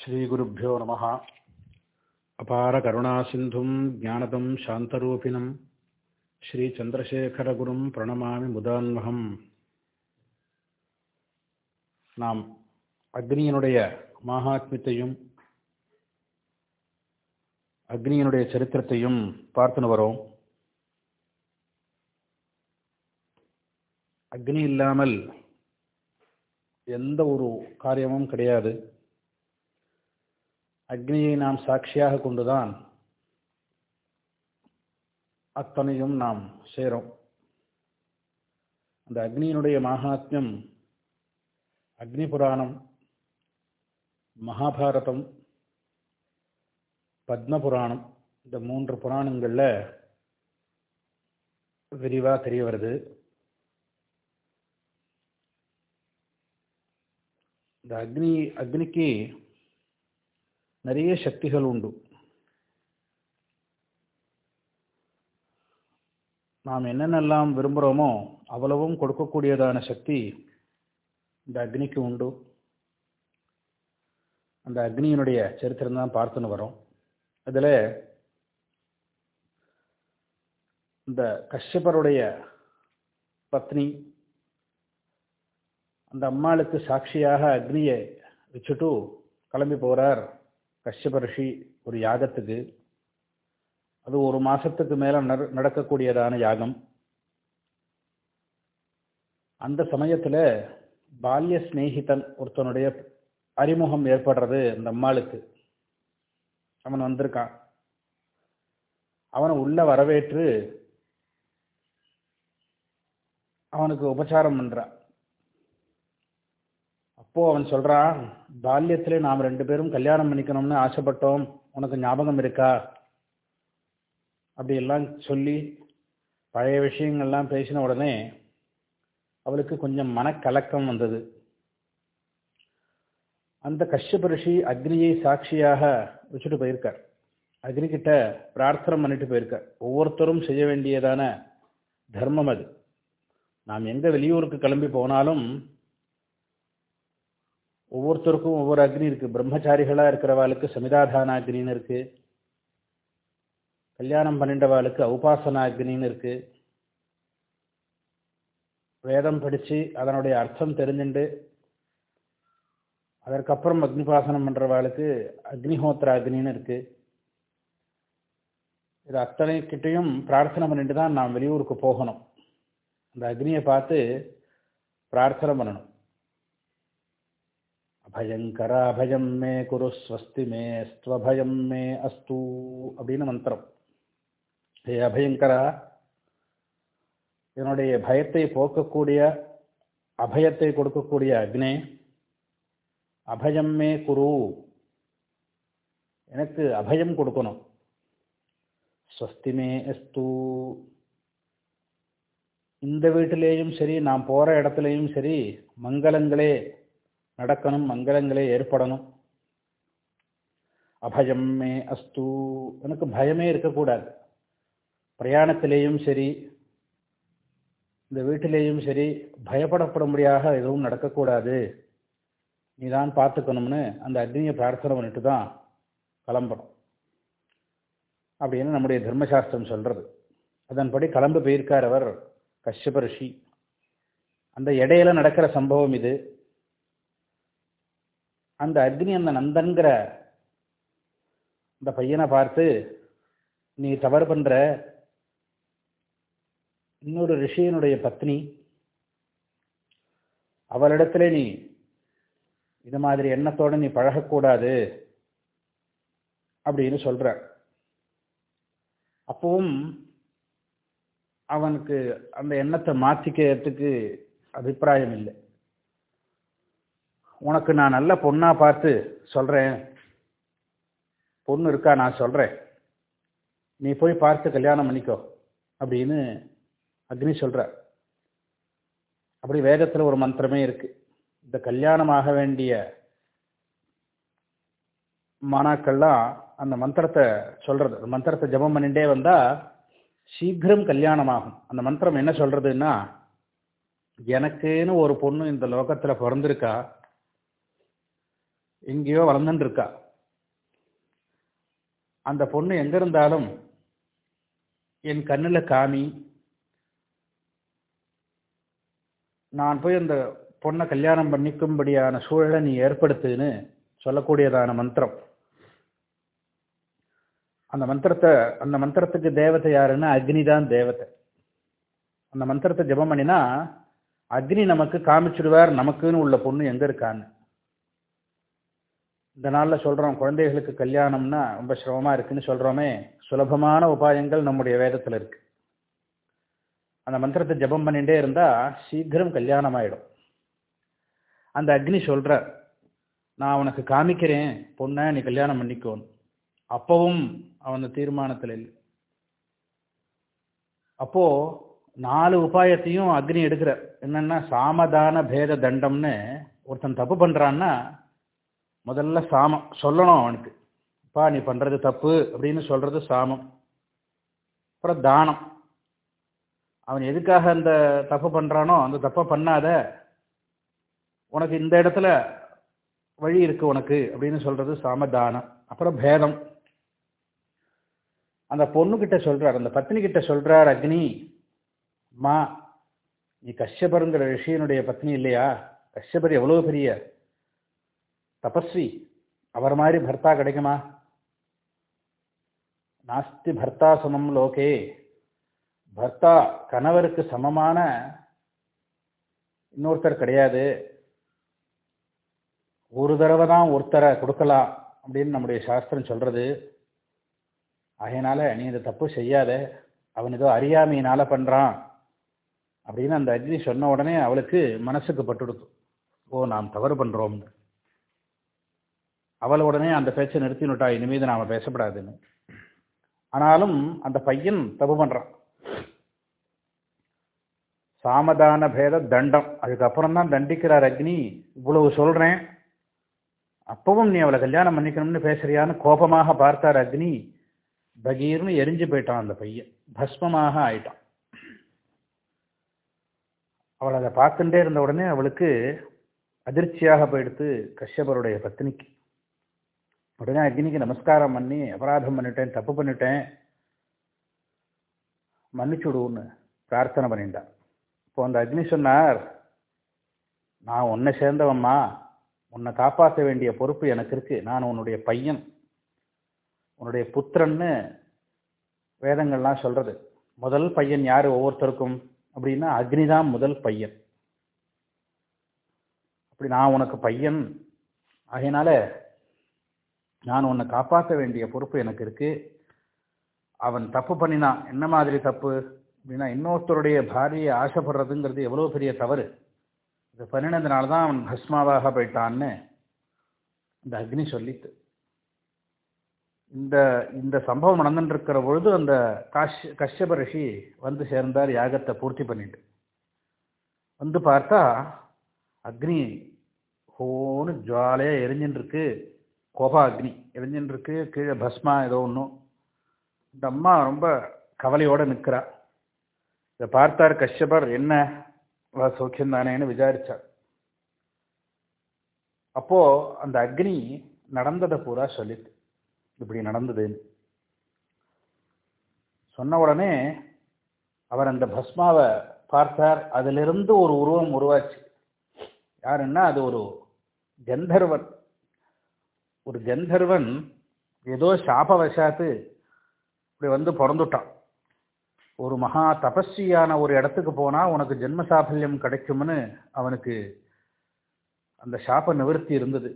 ஸ்ரீகுருப்போ நம. அபார கருணா சிந்தும் ஜானதம் சாந்தரூபிணம். ஸ்ரீ சந்திரசேகரகுரும் பிரணமாமி முதான்மகம். நாம் அக்னியனுடைய மகாத்மியத்தையும் அக்னியனுடைய சரித்திரத்தையும் பார்த்துன்னு வரோம். அக்னி இல்லாமல் எந்த ஒரு காரியமும் கிடையாது. அக்னியை நாம் சாட்சியாக கொண்டுதான் அத்தனையும் நாம் சேரும். அந்த அக்னியினுடைய மகாத்மியம் அக்னி புராணம் மகாபாரதம் பத்ம புராணம் இந்த மூன்று புராணங்களில் விரிவாக தெரிய வருது. இந்த அக்னி அக்னிக்கு நிறைய சக்திகள் உண்டு. நாம் என்னென்னலாம் விரும்புகிறோமோ அவ்வளவும் கொடுக்கக்கூடியதான சக்தி இந்த அக்னிக்கு உண்டு. அந்த அக்னியினுடைய சரித்திரம் தான் பார்த்துன்னு வரோம் அதில் இந்த கஷ்யப்பருடைய பத்னி அந்த அம்மாளுக்கு சாட்சியாக அக்னியை வச்சுட்டு கிளம்பி போகிறார் கஷ்யப ஒரு யாகத்துக்கு அது ஒரு மாசத்துக்கு மேல நடக்கக்கூடியதான யாகம். அந்த சமயத்துல பால்ய சிநேகிதன் ஒருத்தனுடைய அறிமுகம் ஏற்படுறது அந்த அம்மாளுக்கு. அவன் வந்திருக்கான். அவனை உள்ள வரவேற்று அவனுக்கு உபச்சாரம் பண்றான். அப்போ அவன் சொல்றான் பால்யத்தில் நாம் ரெண்டு பேரும் கல்யாணம் பண்ணிக்கணும்னு ஆசைப்பட்டோம். உனக்கு ஞாபகம் இருக்கா? அப்படியெல்லாம் சொல்லி பழைய விஷயங்கள்லாம் பேசின உடனே அவளுக்கு கொஞ்சம் மனக்கலக்கம் வந்தது. அந்த கஷ்யப ரிஷி அக்னியை சாட்சியாக வச்சுட்டு போயிருக்கார். அக்னிகிட்ட பிரார்த்தனை பண்ணிட்டு போயிருக்கார். ஒவ்வொருத்தரும் செய்ய வேண்டியதான தர்மம் அது. நாம் எங்க வெளியூருக்கு கிளம்பி போனாலும் ஒவ்வொருத்தருக்கும் ஒவ்வொரு அக்னி இருக்குது பிரம்மச்சாரிகளாக இருக்கிறவாளுக்கு சமிதாதான அக்னின்னு இருக்குது கல்யாணம் பண்ணின்றவாளுக்கு உபாசனா அக்னின்னு இருக்குது வேதம் படித்து அதனுடைய அர்த்தம் தெரிஞ்சுண்டு அதற்கப்புறம் அக்னிபாசனம் பண்ணுறவாளுக்கு அக்னிஹோத்திர அக்னின்னு இருக்குது இது அத்தனை கிட்டையும் பிரார்த்தனை பண்ணிட்டு தான் நாம் வெளியூருக்கு போகணும். அந்த அக்னியை பார்த்து பிரார்த்தனை பண்ணணும். அபயங்கர அபயம் மே குரு ஸ்வஸ்தி மே ஸ்வபயம் மே அஸ்து அப்படின்னு மந்திரம் ஹே அபயங்கரா என்னுடைய பயத்தை போக்கக்கூடிய அபயத்தை கொடுக்கக்கூடிய அக்னே அபயம்மே குரு. எனக்கு அபயம் கொடுக்கணும். ஸ்வஸ்திமே எஸ்து இந்த வீட்டிலேயும் சரி நான் போகிற இடத்துலையும் சரி மங்களங்களே நடக்கணும் மங்களங்களே ஏற்படணும். அபயம் மே அஸ்து. எனக்கு பயமே இருக்கக்கூடாது. பிரயாணத்திலேயும் சரி இந்த வீட்டிலேயும் சரி பயப்படப்படும்படியாக எதுவும் நடக்கக்கூடாது. நீ தான் பார்த்துக்கணும்னு அந்த அக்னியை பிரார்த்தனை பண்ணிட்டு தான் கிளம்பணும். அப்படின்னு நம்முடைய தர்மசாஸ்திரம் சொல்கிறது அதன்படி கிளம்பு போயிருக்கார் அவர் கஷ்யப ரிஷி. அந்த இடையில நடக்கிற சம்பவம் இது. அந்த அக்னி அந்த நந்தன்கிற அந்த பையனை பார்த்து நீ தவறு பண்ற. இன்னொரு ரிஷியனுடைய பத்னி அவளிடத்துல நீ இது மாதிரி எண்ணத்தோடு நீ பழகக்கூடாது அப்படின்னு சொல்ற. அப்பவும் அவனுக்கு அந்த எண்ணத்தை மாற்றிக்கிறதுக்கு அபிப்பிராயம் இல்லை. உனக்கு நான் நல்ல பொண்ணாக பார்த்து சொல்கிறேன் பொண்ணு இருக்கா நான் சொல்கிறேன் நீ போய் பார்த்து கல்யாணம் பண்ணிக்கோ அப்படின்னு அக்னி சொல்ற அப்படி வேகத்தில் ஒரு மந்திரமே இருக்கு. இந்த கல்யாணம் ஆக வேண்டிய மாணாக்கள்லாம் அந்த மந்திரத்தை சொல்கிறது அந்த மந்திரத்தை ஜபம் பண்ணிட்டே வந்தால் சீக்கிரம் கல்யாணம் ஆகும் அந்த மந்திரம் என்ன சொல்கிறதுன்னா எனக்குன்னு ஒரு பொண்ணு இந்த லோகத்தில் பிறந்திருக்கா எங்கேயோ வளர்ந்துட்டு இருக்கா? அந்த பொண்ணு எங்க இருந்தாலும் என் கண்ணில் காமி. நான் போய் அந்த பொண்ணை கல்யாணம் பண்ணிக்கும்படியான சூழலை நீ ஏற்படுத்துன்னு சொல்லக்கூடியதான மந்திரம். அந்த மந்திரத்தை அந்த மந்திரத்துக்கு தேவதை யாருன்னா அக்னி தான் தேவதை. அந்த மந்திரத்தை ஜெபம் பண்ணினா அக்னி நமக்கு காமிச்சிடுவார் நமக்குன்னு உள்ள பொண்ணு எங்க இருக்கான்னு. இந்த நாளில் சொல்கிறோம் குழந்தைகளுக்கு கல்யாணம்னா ரொம்ப சிரமமாக இருக்குன்னு சொல்கிறோமே சுலபமான உபாயங்கள் நம்முடைய வேதத்தில் இருக்கு. அந்த மந்திரத்தை ஜெபம் பண்ணிகிட்டே இருந்தால் சீக்கிரம் கல்யாணம் ஆகிடும் அந்த அக்னி சொல்கிற நான் உனக்கு காமிக்கிறேன் பொண்ணை நீ கல்யாணம் பண்ணிக்கோன்னு அப்பவும் அவன் தீர்மானத்தில் இல்லை. அப்போ நாலு உபாயத்தையும் அக்னி எடுக்கிற என்னென்னா சாமதான பேத தண்டம்னு ஒருத்தன் தப்பு பண்ணுறான்னா முதல்ல சாமம். சொல்லணும் அவனுக்கு. அப்பா நீ பண்ணுறது தப்பு அப்படின்னு சொல்கிறது சாமம். அப்புறம் தானம். அவன் எதுக்காக அந்த தப்பு பண்ணுறானோ அந்த தப்பை பண்ணாத. உனக்கு இந்த இடத்துல வழி இருக்குது உனக்கு அப்படின்னு சொல்றது சாமதானம் அப்புறம் பேதம். அந்த பொண்ணுக்கிட்ட சொல்கிறார் அந்த பத்னிக்கிட்ட சொல்கிறார் அக்னி மா நீ கஷ்யபருங்கிற ரிஷியனுடைய பத்னி இல்லையா? கஷ்யபர் எவ்வளோ பெரிய தபஸ்வி. அவர் மாதிரி பர்த்தா கிடைக்குமா? நாஸ்தி பர்த்தா சமம் லோகே. பர்த்தா கணவருக்கு சமமான இன்னொருத்தர் கிடையாது. ஒரு தடவை தான் ஒருத்தரை கொடுக்கலாம் அப்படின்னு நம்முடைய சாஸ்திரம் சொல்றது. அதனால நீ இந்த தப்பு செய்யாத. அவன் ஏதோ அறியாமையினால பண்றான் அப்படின்னு அந்த அக்னி சொன்ன உடனே அவளுக்கு மனசுக்கு பட்டுடுத்து. ஓ நாம் தவறு பண்றோம்னு அவள் உடனே அந்த பேச்சை நிறுத்தினுட்டா இனிமீது நாம் பேசப்படாதுன்னு. ஆனாலும் அந்த பையன் தப்பு பண்றான். சாமதான பேத தண்டம். அதுக்கப்புறம் தான் தண்டிக்கிறார் அக்னி. இவ்வளவு சொல்றேன். அப்பவும் நீ அவளை கல்யாணம் பண்ணிக்கணும்னு பேசுறியான்னு கோபமாக பார்த்தார் அக்னி. பகீர்னு எரிஞ்சு போயிட்டான் அந்த பையன். பஸ்மமாக ஆயிட்டான். அவள் அதை பார்த்துட்டே இருந்த உடனே அவளுக்கு அதிர்ச்சியாக போயிடுத்து கஷ்யபருடைய பத்தினிக்கு உடனே அக்னிக்கு நமஸ்காரம் பண்ணி அபராதம் பண்ணிட்டேன் தப்பு பண்ணிட்டேன். மன்னிச்சுடுன்னு பிரார்த்தனை பண்ணிட்டான் இப்போ அந்த அக்னி சொன்னார் நான் உன்னை சேர்ந்தவம்மா. உன்னை காப்பாற்ற வேண்டிய பொறுப்பு எனக்கு இருக்கு. நான் உன்னுடைய பையன். உன்னுடைய புத்திரன்னு வேதங்கள்லாம் சொல்றது. முதல் பையன் யார் ஒவ்வொருத்தருக்கும்? அப்படின்னா அக்னி தான் முதல் பையன். அப்படி நான் உனக்கு பையன். ஆகையினால நான் உன்னை காப்பாற்ற வேண்டிய பொறுப்பு எனக்கு இருக்கு. அவன் தப்பு பண்ணினான் என்ன மாதிரி தப்பு? அப்படின்னா இன்னொருத்தருடைய பாரியை ஆசைப்படுறதுங்கிறது எவ்வளோ பெரிய தவறு. இது பண்ணினதுனால தான் அவன் பஸ்மாவாக போயிட்டான்னு இந்த அக்னி சொல்லித்து இந்த இந்த சம்பவம் நடந்துட்டுருக்கிற பொழுது அந்த காஷ் கஷ்யப ரிஷி வந்து சேர்ந்தார் யாகத்தை பூர்த்தி பண்ணிட்டு. வந்து பார்த்தா அக்னி ஹோன்னு ஜாலியாக எரிஞ்சுட்டு இருக்கு கோபா அக்னி எரிஞ்சுட்டு இருக்கு கீழே பஸ்மா ஏதோ ஒன்றும் இந்த அம்மா ரொம்ப கவலையோடு நிற்கிறா இதை பார்த்தார் கஷ்யபர் என்ன? வா சௌக்கியம் தானேன்னு விசாரிச்சார். அப்போ அந்த அக்னி நடந்ததை பூரா சொல்லிது இப்படி நடந்ததுன்னு. சொன்ன உடனே அவர் அந்த பஸ்மாவை பார்த்தார். அதிலிருந்து ஒரு உருவம் உருவாச்சு. யாருன்னா அது ஒரு கந்தர்வன். ஒரு கந்தர்வன் ஏதோ சாபவசாத்து இப்படி வந்து பிறந்துட்டான். ஒரு மகா தபஸ்வியான ஒரு இடத்துக்கு போனால் உனக்கு ஜென்ம சாஃபல்யம் கிடைக்கும்னு அவனுக்கு அந்த சாப நிவர்த்தி இருந்தது.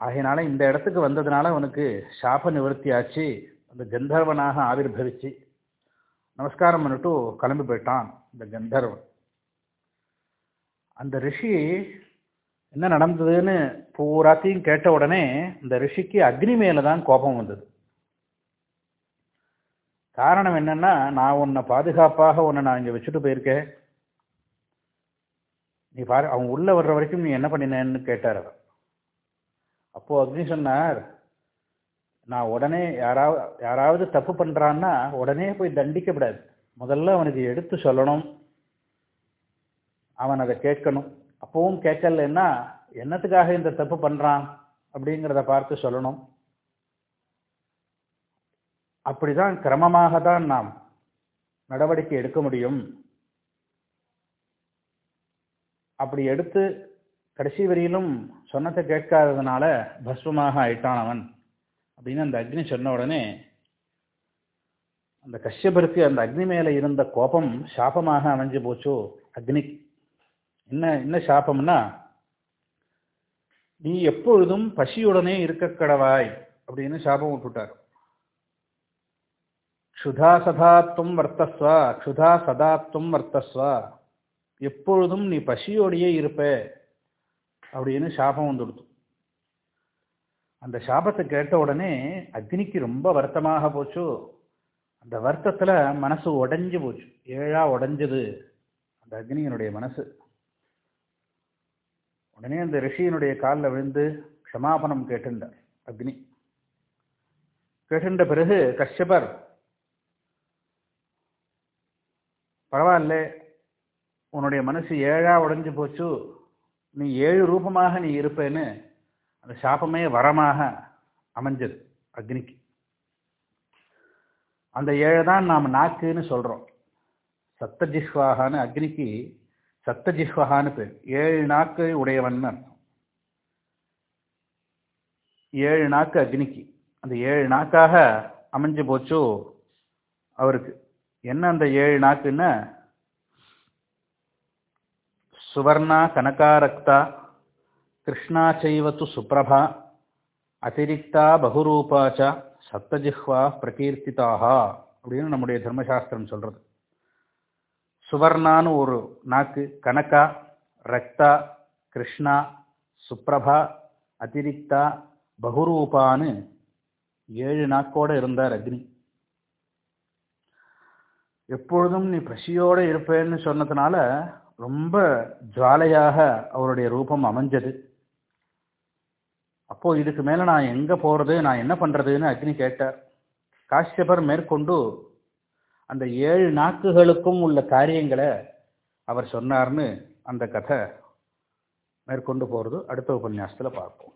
ஆகையினால இந்த இடத்துக்கு வந்ததுனால அவனுக்கு சாப நிவர்த்தி ஆச்சு அந்த கந்தர்வனாக ஆவிர்பவிச்சு. நமஸ்காரம் பண்ணிட்டு கிளம்பி போயிட்டான் இந்த கந்தர்வன். அந்த ரிஷி என்ன நடந்ததுன்னு பூராத்தையும் கேட்ட உடனே இந்த ரிஷிக்கு அக்னி மேல தான் கோபம் வந்தது. காரணம் என்னன்னா நான் உன்னை பாதுகாப்பாக உன்னை நான் இங்க வச்சுட்டு போயிருக்கேன். நீ பாரு அவன் உள்ள வர்ற வரைக்கும் நீ என்ன பண்ணினேன்னு கேட்டார் அவர். அப்போ அக்னி சொன்னார் நான் உடனே யாராவது யாராவது தப்பு பண்றான்னா உடனே போய் தண்டிக்கப்படாது. முதல்ல அவனுக்கு எடுத்து சொல்லணும். அவன் அதை கேட்கணும். அப்பவும் கேட்கலன்னா என்னத்துக்காக இந்த தப்பு பண்றான்? அப்படிங்கிறத பார்த்து சொல்லணும். அப்படிதான் கிரமமாக தான் நாம் நடவடிக்கை எடுக்க முடியும். அப்படி எடுத்து கடைசி வரியிலும் சொன்னதை கேட்காததுனால பஸ்வமாக ஆயிட்டான் அவன். அப்படின்னு அந்த அக்னி சொன்ன உடனே அந்த கஷ்யபருக்கு அந்த அக்னி மேல இருந்த கோபம் சாபமாக அமைஞ்சு போச்சோ. அக்னி என்ன என்ன சாபம்னா நீ எப்பொழுதும் பசியுடனே இருக்க கடவாய் அப்படின்னு சாபம் விட்டுட்டார். க்ஷுதா சதாத்துவம் வர்த்தஸ்வா க்ஷுதா சதாத்துவம் வர்த்தஸ்வா எப்பொழுதும் நீ பசியோடையே இருப்ப அப்படின்னு சாபம் வந்துடுது. அந்த சாபத்தை கேட்ட உடனே அக்னிக்கு ரொம்ப வருத்தமாக போச்சு. அந்த வருத்தத்துல மனசு உடைஞ்சு போச்சு. ஏழா உடைஞ்சது அந்த அக்னியனுடைய மனசு. உடனே அந்த ரிஷியினுடைய காலில் விழுந்து க்ஷமாபணம் கேட்டிருந்தார் அக்னி. கேட்டுண்ட பிறகு கஷ்யபர் பரவாயில்ல உன்னுடைய மனசு ஏழா உடைஞ்சு போச்சு நீ ஏழு ரூபமாக நீ இருப்பேன்னு அந்த சாபமே வரமாக அமைஞ்சது அக்னிக்கு. அந்த ஏழை தான் நாம் நாக்குன்னு சொல்கிறோம் சத்தஜிஹ்வாகான்னு அக்னிக்கு சத்தஜிஹ்வகான்னு பேர். ஏழு நாக்கு உடையவன் அர்த்தம். ஏழு நாக்கு அக்னிக்கு. அந்த ஏழு நாக்காக அமைஞ்சு போச்சு அவருக்கு. என்ன அந்த ஏழு நாக்குன்னா? சுவர்ணா கனகாரக்தா கிருஷ்ணா செய்வத்து சுப்பிரபா அதிரிக்தா பகுரூபாச்சா சப்தஜிஹ்வா பிரகீர்த்திதாக அப்படின்னு நம்முடைய தர்மசாஸ்திரம் சொல்றது. சுவர்ணான்னு ஒரு நாக்கு கனகா ரக்தா கிருஷ்ணா சுப்ரபா அதிரிக்தா பகுரூபான்னு ஏழு நாக்கோட இருந்தார் அக்னி. எப்பொழுதும் நீ பசியோடு இருப்பேன்னு சொன்னதுனால ரொம்ப ஜுவாலையாக அவருடைய ரூபம் அமைஞ்சது. அப்போ இதுக்கு மேலே நான் எங்கே போகிறது நான் என்ன பண்ணுறதுன்னு அக்னி கேட்டார். காஷ்யபர் மேற்கொண்டு அந்த ஏழு நாக்குகளுக்கும் உள்ள காரியங்களை அவர் சொன்னார்னு அந்த கதை மேற்கொண்டு போகிறது அடுத்த உபன்யாசத்தில் பார்ப்போம்.